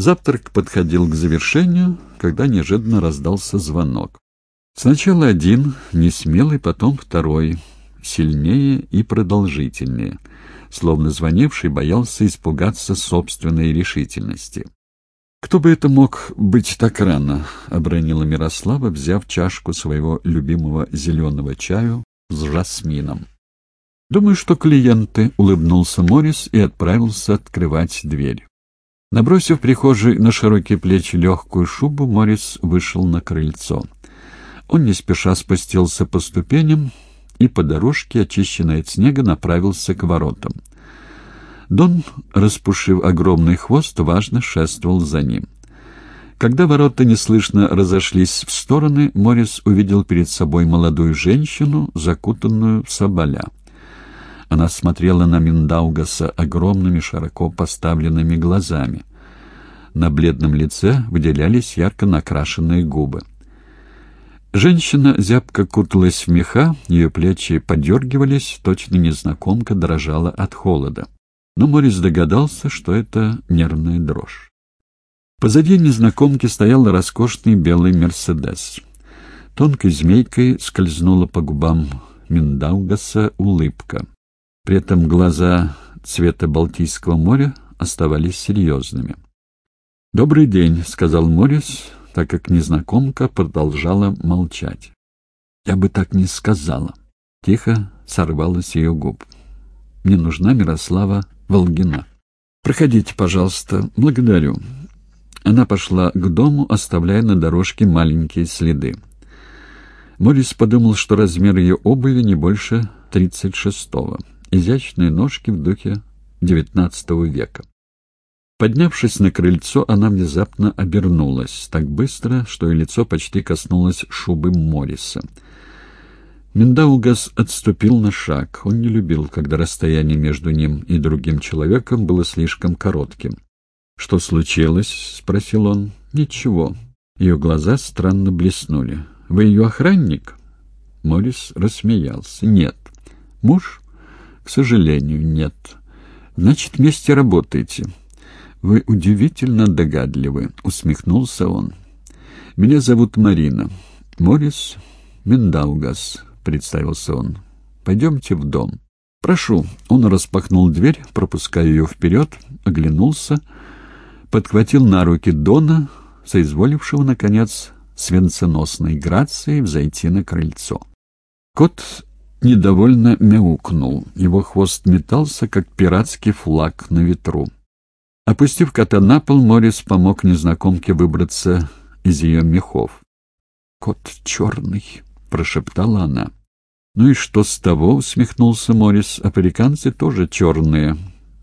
Завтрак подходил к завершению, когда неожиданно раздался звонок. Сначала один, несмелый, потом второй, сильнее и продолжительнее, словно звонивший боялся испугаться собственной решительности. «Кто бы это мог быть так рано?» — обронила Мирослава, взяв чашку своего любимого зеленого чаю с жасмином. «Думаю, что клиенты», — улыбнулся Морис и отправился открывать дверь. Набросив прихожей на широкие плечи легкую шубу, Морис вышел на крыльцо. Он не спеша спустился по ступеням и по дорожке, очищенной от снега, направился к воротам. Дон, распушив огромный хвост, важно шествовал за ним. Когда ворота неслышно разошлись в стороны, Морис увидел перед собой молодую женщину, закутанную в соболя. Она смотрела на Миндаугаса огромными, широко поставленными глазами. На бледном лице выделялись ярко накрашенные губы. Женщина зябко куталась в меха, ее плечи подергивались, точно незнакомка дрожала от холода. Но Морис догадался, что это нервная дрожь. Позади незнакомки стоял роскошный белый «Мерседес». Тонкой змейкой скользнула по губам Миндаугаса улыбка. При этом глаза цвета Балтийского моря оставались серьезными. «Добрый день», — сказал Морис, так как незнакомка продолжала молчать. «Я бы так не сказала». Тихо сорвалась ее губ. «Мне нужна Мирослава Волгина». «Проходите, пожалуйста. Благодарю». Она пошла к дому, оставляя на дорожке маленькие следы. Морис подумал, что размер ее обуви не больше тридцать шестого изящные ножки в духе XIX века. Поднявшись на крыльцо, она внезапно обернулась, так быстро, что ее лицо почти коснулось шубы Морриса. Миндаугас отступил на шаг. Он не любил, когда расстояние между ним и другим человеком было слишком коротким. «Что случилось?» — спросил он. «Ничего». Ее глаза странно блеснули. «Вы ее охранник?» Моррис рассмеялся. «Нет». «Муж?» К сожалению, нет. Значит, вместе работаете. Вы удивительно догадливы, усмехнулся он. Меня зовут Марина. Морис Миндаугас, представился он. Пойдемте в дом. Прошу. Он распахнул дверь, пропуская ее вперед, оглянулся, подхватил на руки Дона, соизволившего, наконец, с венценосной грацией взойти на крыльцо. Кот недовольно мяукнул. Его хвост метался, как пиратский флаг на ветру. Опустив кота на пол, Морис помог незнакомке выбраться из ее мехов. «Кот черный», — прошептала она. «Ну и что с того?» — усмехнулся Морис. «Африканцы тоже черные,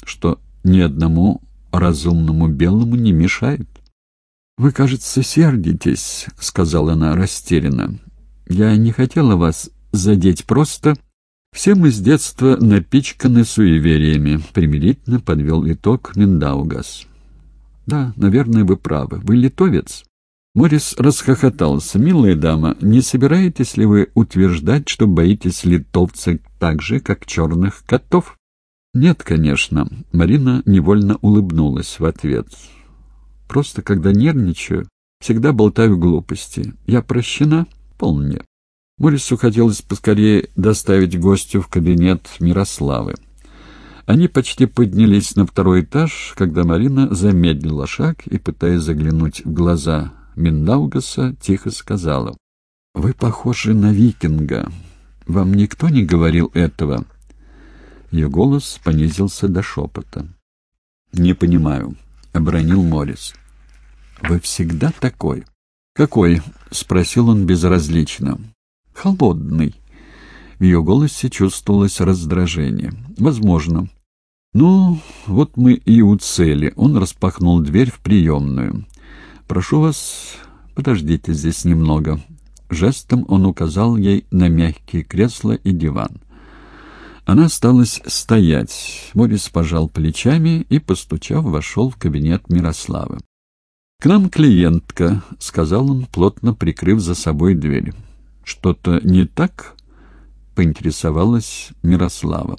что ни одному разумному белому не мешает». «Вы, кажется, сердитесь», — сказала она растерянно. «Я не хотела вас задеть просто. Все мы с детства напичканы суевериями, примирительно подвел итог Миндаугас. Да, наверное, вы правы. Вы литовец? Морис расхохотался. «Милая дама, не собираетесь ли вы утверждать, что боитесь литовца так же, как черных котов?» «Нет, конечно». Марина невольно улыбнулась в ответ. «Просто когда нервничаю, всегда болтаю глупости. Я прощена? Вполне». Морису хотелось поскорее доставить гостю в кабинет Мирославы. Они почти поднялись на второй этаж, когда Марина замедлила шаг и, пытаясь заглянуть в глаза Миндаугаса, тихо сказала. — Вы похожи на викинга. Вам никто не говорил этого? Ее голос понизился до шепота. — Не понимаю, — обронил Морис. — Вы всегда такой? — Какой? — спросил он безразлично холодный. В ее голосе чувствовалось раздражение. «Возможно». «Ну, вот мы и у цели». Он распахнул дверь в приемную. «Прошу вас, подождите здесь немного». Жестом он указал ей на мягкие кресла и диван. Она осталась стоять. Морис пожал плечами и, постучав, вошел в кабинет Мирославы. «К нам клиентка», — сказал он, плотно прикрыв за собой дверь. «Что-то не так?» — поинтересовалась Мирослава.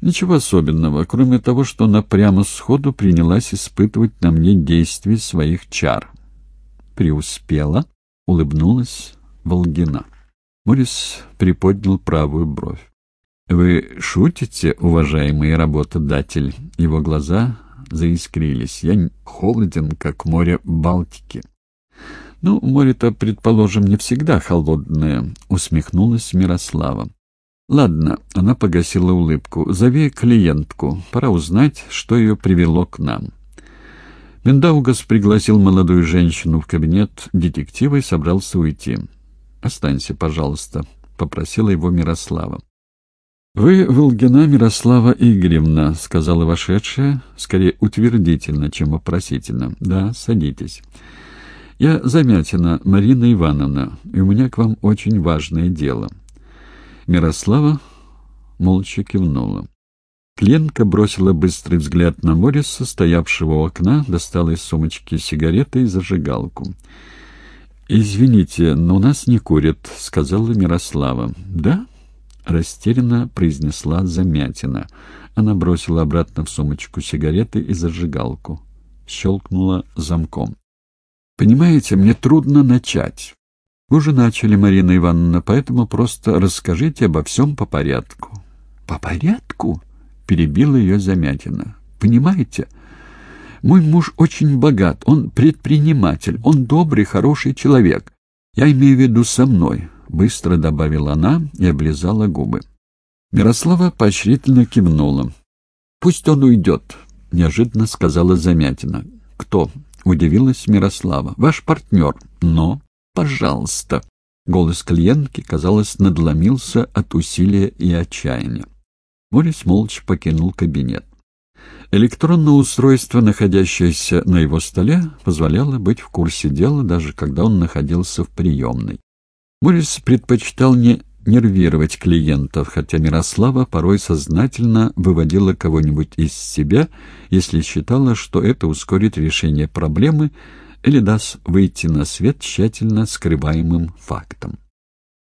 Ничего особенного, кроме того, что она прямо сходу принялась испытывать на мне действие своих чар. Преуспела, улыбнулась Волгина. Морис приподнял правую бровь. «Вы шутите, уважаемый работодатель?» Его глаза заискрились. «Я холоден, как море Балтики». «Ну, море-то, предположим, не всегда холодное», — усмехнулась Мирослава. «Ладно», — она погасила улыбку, — «зови клиентку. Пора узнать, что ее привело к нам». Мендаугас пригласил молодую женщину в кабинет детектива и собрался уйти. «Останься, пожалуйста», — попросила его Мирослава. «Вы Волгина Мирослава Игоревна», — сказала вошедшая, скорее утвердительно, чем вопросительно. «Да, садитесь». «Я Замятина Марина Ивановна, и у меня к вам очень важное дело». Мирослава молча кивнула. Клиентка бросила быстрый взгляд на Мориса, стоявшего у окна, достала из сумочки сигареты и зажигалку. «Извините, но у нас не курят», — сказала Мирослава. «Да?» — растерянно произнесла Замятина. Она бросила обратно в сумочку сигареты и зажигалку. Щелкнула замком. «Понимаете, мне трудно начать. Вы уже начали, Марина Ивановна, поэтому просто расскажите обо всем по порядку». «По порядку?» — перебила ее Замятина. «Понимаете?» Мой муж очень богат, он предприниматель, он добрый, хороший человек. Я имею в виду со мной», — быстро добавила она и облизала губы. Мирослава поощрительно кивнула. «Пусть он уйдет», — неожиданно сказала Замятина. «Кто?» — удивилась Мирослава. «Ваш партнер. Но, пожалуйста». Голос клиентки, казалось, надломился от усилия и отчаяния. Морис молча покинул кабинет. Электронное устройство, находящееся на его столе, позволяло быть в курсе дела, даже когда он находился в приемной. Морис предпочитал не нервировать клиентов, хотя Мирослава порой сознательно выводила кого-нибудь из себя, если считала, что это ускорит решение проблемы или даст выйти на свет тщательно скрываемым фактом.